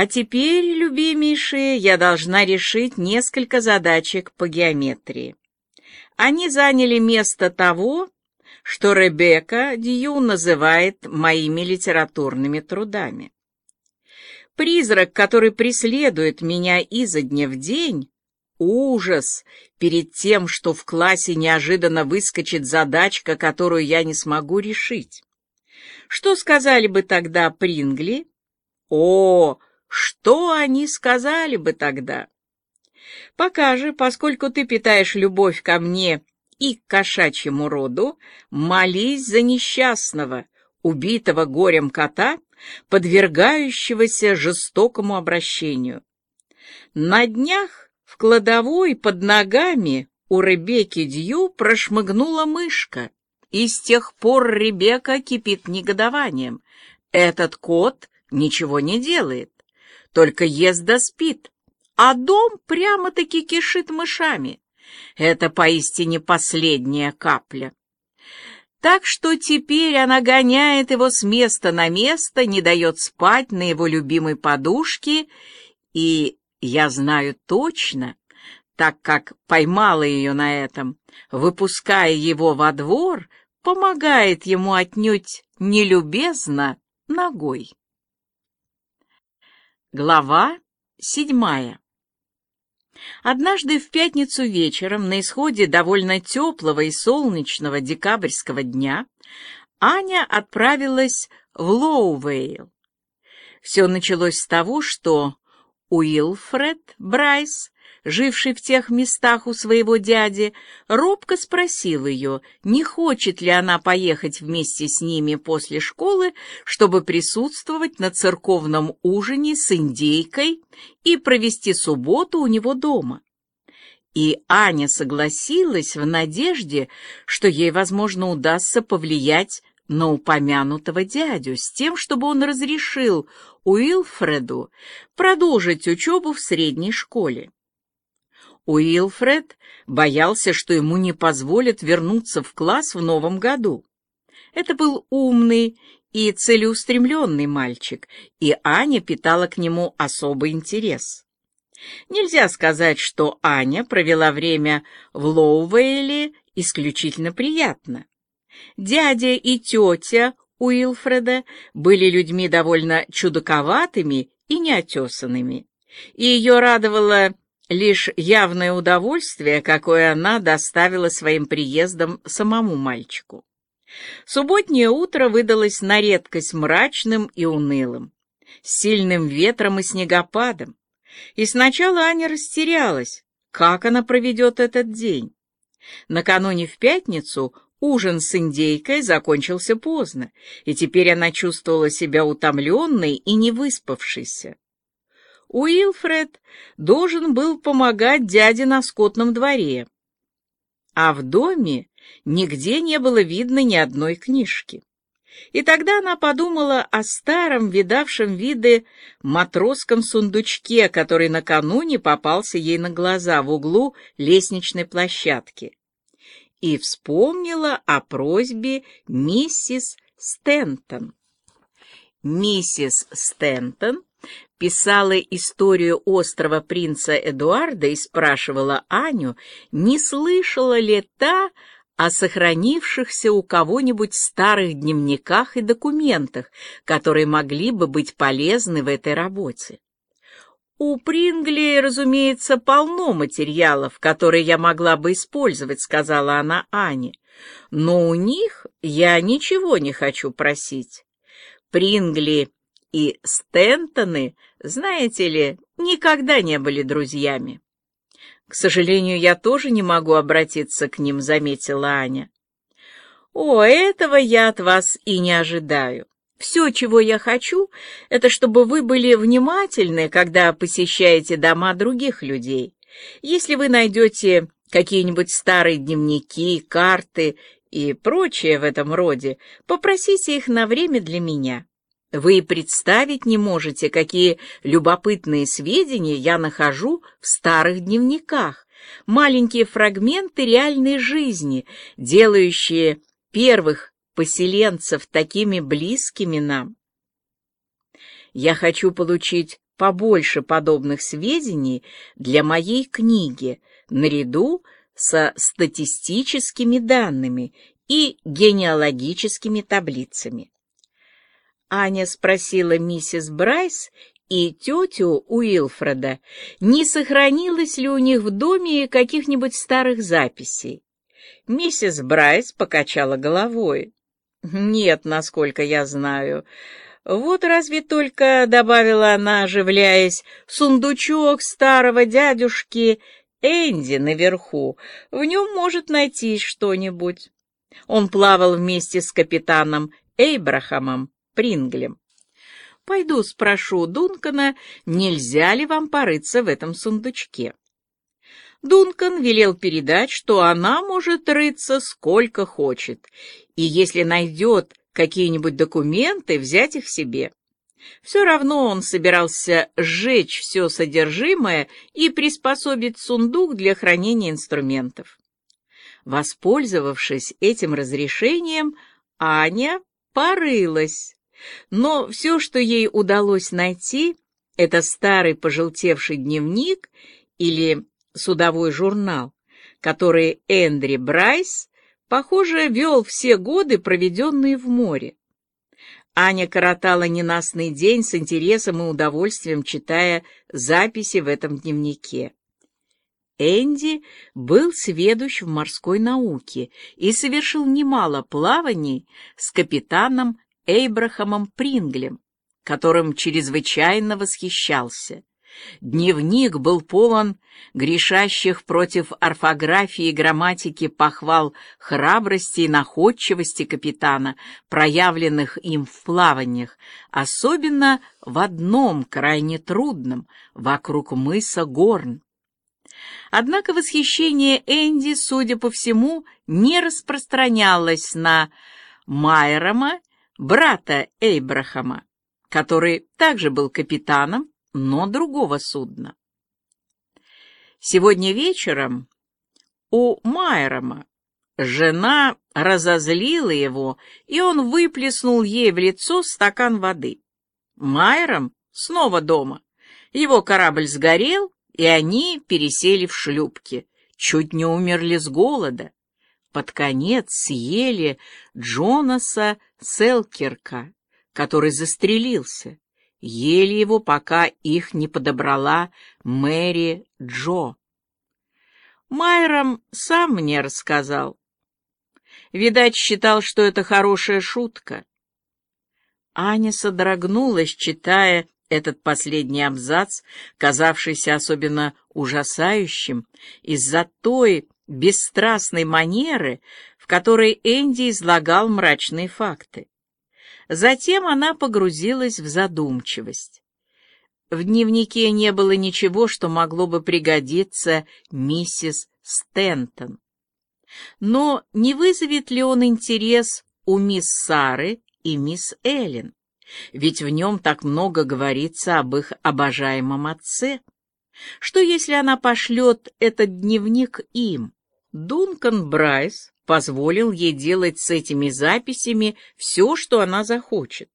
А теперь, любимейшие, я должна решить несколько задачек по геометрии. Они заняли место того, что Ребекка Дью называет моими литературными трудами. Призрак, который преследует меня изо дня в день, ужас перед тем, что в классе неожиданно выскочит задачка, которую я не смогу решить. Что сказали бы тогда Прингли? О, что они сказали бы тогда? Пока же, поскольку ты питаешь любовь ко мне и к кошачьему роду, молись за несчастного, убитого горем кота, подвергающегося жестокому обращению. На днях в кладовой под ногами у Ребекки Дью прошмыгнула мышка, и с тех пор Ребекка кипит негодованием. Этот кот ничего не делает, только ест спит, а дом прямо-таки кишит мышами. Это поистине последняя капля. Так что теперь она гоняет его с места на место, не дает спать на его любимой подушке, и я знаю точно, так как поймала ее на этом, выпуская его во двор, помогает ему отнюдь нелюбезно ногой. Глава седьмая Однажды в пятницу вечером, на исходе довольно теплого и солнечного декабрьского дня, Аня отправилась в Лоувейл. Все началось с того, что Уилфред Брайс живший в тех местах у своего дяди, робко спросил ее, не хочет ли она поехать вместе с ними после школы, чтобы присутствовать на церковном ужине с индейкой и провести субботу у него дома. И Аня согласилась в надежде, что ей, возможно, удастся повлиять на упомянутого дядю с тем, чтобы он разрешил Уилфреду продолжить учебу в средней школе. Уилфред боялся, что ему не позволят вернуться в класс в новом году. Это был умный и целеустремленный мальчик, и Аня питала к нему особый интерес. Нельзя сказать, что Аня провела время в Лоувейле исключительно приятно. Дядя и тетя Уилфреда были людьми довольно чудаковатыми и неотесанными, и ее радовало лишь явное удовольствие, какое она доставила своим приездом самому мальчику. Субботнее утро выдалось на редкость мрачным и унылым, с сильным ветром и снегопадом. И сначала Аня растерялась, как она проведет этот день. Накануне в пятницу ужин с индейкой закончился поздно, и теперь она чувствовала себя утомленной и невыспавшейся. Уилфред должен был помогать дяде на скотном дворе, а в доме нигде не было видно ни одной книжки. И тогда она подумала о старом, видавшем виды матросском сундучке, который накануне попался ей на глаза в углу лестничной площадки. И вспомнила о просьбе миссис Стентон. Миссис Стентон писала историю острова принца Эдуарда и спрашивала Аню, не слышала ли та о сохранившихся у кого-нибудь старых дневниках и документах, которые могли бы быть полезны в этой работе. У Прингли, разумеется, полно материалов, которые я могла бы использовать, сказала она Ане. Но у них я ничего не хочу просить. Прингли и Стентоны, знаете ли, никогда не были друзьями. К сожалению, я тоже не могу обратиться к ним, заметила Аня. О, этого я от вас и не ожидаю. Все, чего я хочу, это чтобы вы были внимательны, когда посещаете дома других людей. Если вы найдете какие-нибудь старые дневники, карты и прочее в этом роде, попросите их на время для меня. Вы представить не можете, какие любопытные сведения я нахожу в старых дневниках, маленькие фрагменты реальной жизни, делающие первых поселенцев такими близкими нам. Я хочу получить побольше подобных сведений для моей книги, наряду со статистическими данными и генеалогическими таблицами. Аня спросила миссис Брайс и тетю Уилфреда, не сохранилось ли у них в доме каких-нибудь старых записей. Миссис Брайс покачала головой. «Нет, насколько я знаю. Вот разве только, — добавила она, оживляясь, — сундучок старого дядюшки Энди наверху. В нем может найтись что-нибудь». Он плавал вместе с капитаном Эйбрахамом Принглем. Пойду спрошу Дункана, нельзя ли вам порыться в этом сундучке. Дункан велел передать, что она может рыться сколько хочет, и если найдет какие-нибудь документы, взять их себе. Все равно он собирался сжечь все содержимое и приспособить сундук для хранения инструментов. Воспользовавшись этим разрешением, Аня порылась. Но все, что ей удалось найти, это старый пожелтевший дневник или судовой журнал, который Эндри Брайс, похоже, вел все годы, проведенные в море. Аня коротала ненастный день с интересом и удовольствием, читая записи в этом дневнике. Энди был сведущ в морской науке и совершил немало плаваний с капитаном Эйбрахамом Принглем, которым чрезвычайно восхищался. Дневник был полон грешащих против орфографии и грамматики похвал храбрости и находчивости капитана, проявленных им в плаваниях, особенно в одном крайне трудном, вокруг мыса Горн. Однако восхищение Энди, судя по всему, не распространялось на Майрома брата Эйбрахама, который также был капитаном, но другого судна. Сегодня вечером у Майрома жена разозлила его, и он выплеснул ей в лицо стакан воды. Майром снова дома. Его корабль сгорел, и они пересели в шлюпки, чуть не умерли с голода под конец съели Джонаса Селкерка, который застрелился. Ели его, пока их не подобрала Мэри Джо. Майром сам мне рассказал. Видать, считал, что это хорошая шутка. Аня содрогнулась, читая этот последний абзац, казавшийся особенно ужасающим из-за той бесстрастной манеры, в которой Энди излагал мрачные факты. Затем она погрузилась в задумчивость. В дневнике не было ничего, что могло бы пригодиться миссис Стентон. Но не вызовет ли он интерес у мисс Сары и мисс Эллен? Ведь в нем так много говорится об их обожаемом отце. Что, если она пошлет этот дневник им? Дункан Брайс позволил ей делать с этими записями все, что она захочет.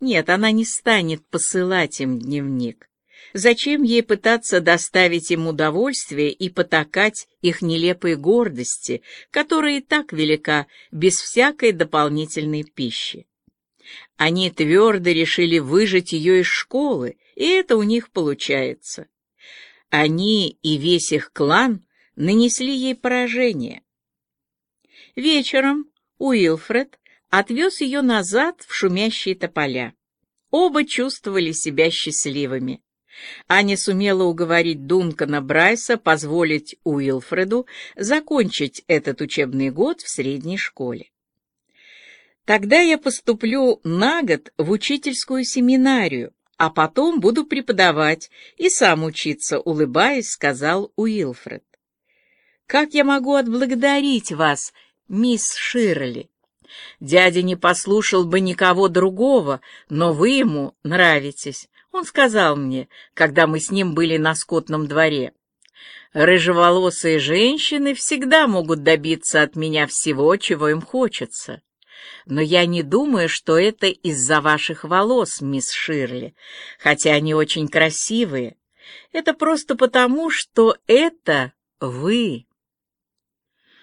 Нет, она не станет посылать им дневник. Зачем ей пытаться доставить им удовольствие и потакать их нелепой гордости, которая и так велика, без всякой дополнительной пищи? Они твердо решили выжить ее из школы, и это у них получается. Они и весь их клан нанесли ей поражение. Вечером Уилфред отвез ее назад в шумящие тополя. Оба чувствовали себя счастливыми. Аня сумела уговорить Дункана Брайса позволить Уилфреду закончить этот учебный год в средней школе. «Тогда я поступлю на год в учительскую семинарию, а потом буду преподавать и сам учиться», — улыбаясь, сказал Уилфред. Как я могу отблагодарить вас, мисс Ширли? Дядя не послушал бы никого другого, но вы ему нравитесь. Он сказал мне, когда мы с ним были на скотном дворе. Рыжеволосые женщины всегда могут добиться от меня всего, чего им хочется. но я не думаю, что это из-за ваших волос, мисс Ширли, хотя они очень красивые. Это просто потому, что это вы.